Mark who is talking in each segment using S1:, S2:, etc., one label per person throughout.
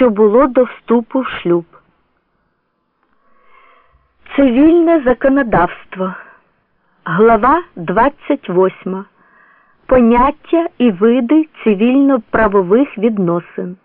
S1: що було до вступу в шлюб. Цивільне законодавство. Глава 28. Поняття і види цивільно-правових відносин.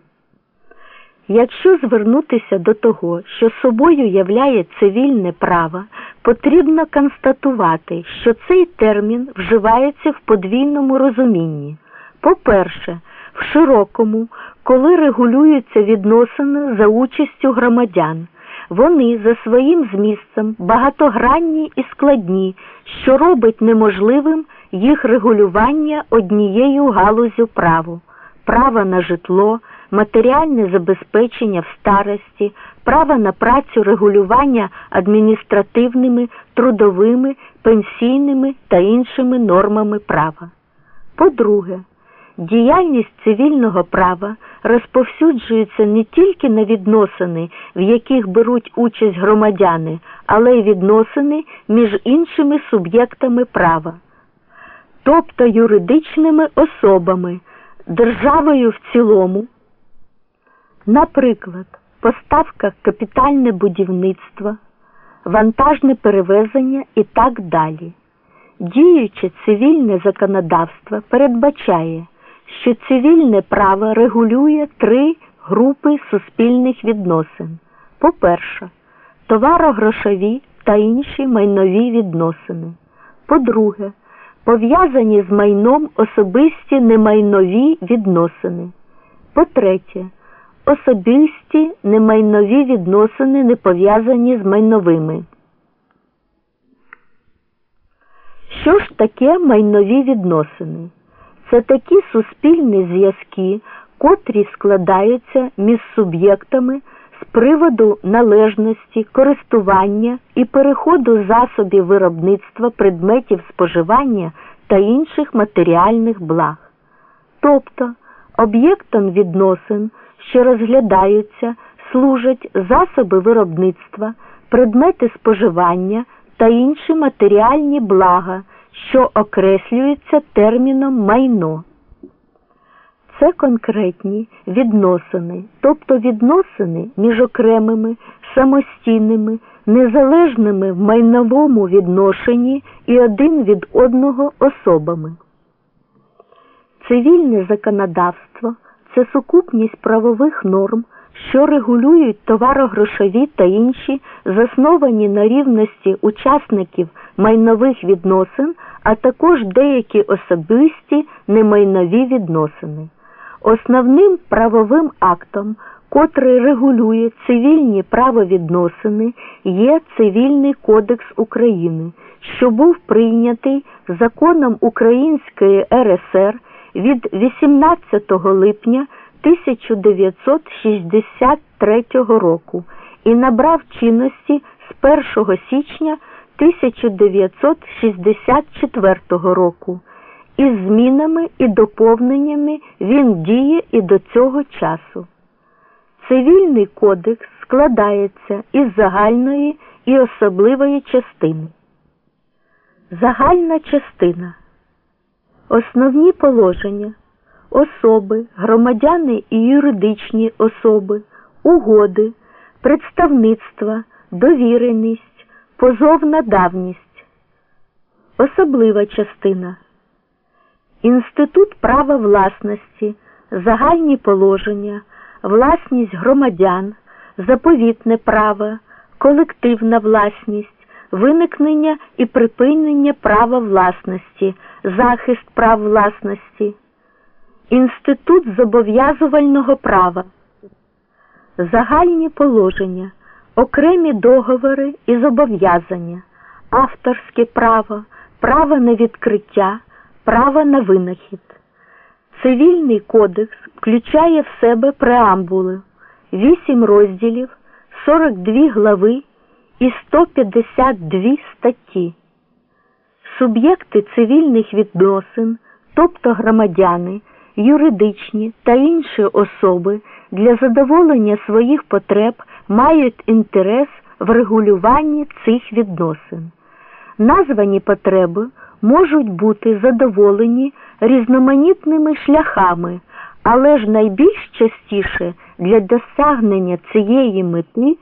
S1: Якщо звернутися до того, що собою являє цивільне право, потрібно констатувати, що цей термін вживається в подвійному розумінні. По-перше, в широкому, коли регулюються відносини за участю громадян. Вони за своїм змістом багатогранні і складні, що робить неможливим їх регулювання однією галузю праву, право на житло, матеріальне забезпечення в старості, право на працю регулювання адміністративними, трудовими, пенсійними та іншими нормами права. По-друге, Діяльність цивільного права розповсюджується не тільки на відносини, в яких беруть участь громадяни, але й відносини між іншими суб'єктами права, тобто юридичними особами, державою в цілому, наприклад, поставка капітальне будівництво, вантажне перевезення і так далі. Діюче цивільне законодавство передбачає що цивільне право регулює три групи суспільних відносин. По-перше, товарогрошові та інші майнові відносини. По-друге, пов'язані з майном особисті немайнові відносини. По-третє, особисті немайнові відносини не пов'язані з майновими. Що ж таке майнові відносини? Це такі суспільні зв'язки, котрі складаються між суб'єктами з приводу належності, користування і переходу засобів виробництва предметів споживання та інших матеріальних благ. Тобто об'єктом відносин, що розглядаються, служать засоби виробництва, предмети споживання та інші матеріальні блага що окреслюється терміном майно. Це конкретні відносини, тобто відносини між окремими, самостійними, незалежними в майновому відношенні і один від одного особами. Цивільне законодавство це сукупність правових норм що регулюють товарогрошові та інші, засновані на рівності учасників майнових відносин, а також деякі особисті немайнові відносини. Основним правовим актом, котрий регулює цивільні правовідносини, є Цивільний кодекс України, що був прийнятий законом Української РСР від 18 липня. 1963 року і набрав чинності з 1 січня 1964 року. Із змінами і доповненнями він діє і до цього часу. Цивільний кодекс складається із загальної і особливої частини. Загальна частина. Основні положення особи, громадяни і юридичні особи, угоди, представництва, довіреність, позовна давність. Особлива частина. Інститут права власності, загальні положення, власність громадян, заповітне право, колективна власність, виникнення і припинення права власності, захист прав власності. Інститут зобов'язувального права, загальні положення, окремі договори і зобов'язання, авторське право, право на відкриття, право на винахід. Цивільний кодекс включає в себе преамбули, 8 розділів, 42 глави і 152 статті. Суб'єкти цивільних відносин, тобто громадяни юридичні та інші особи для задоволення своїх потреб мають інтерес в регулюванні цих відносин. Названі потреби можуть бути задоволені різноманітними шляхами, але ж найбільш частіше для досягнення цієї мети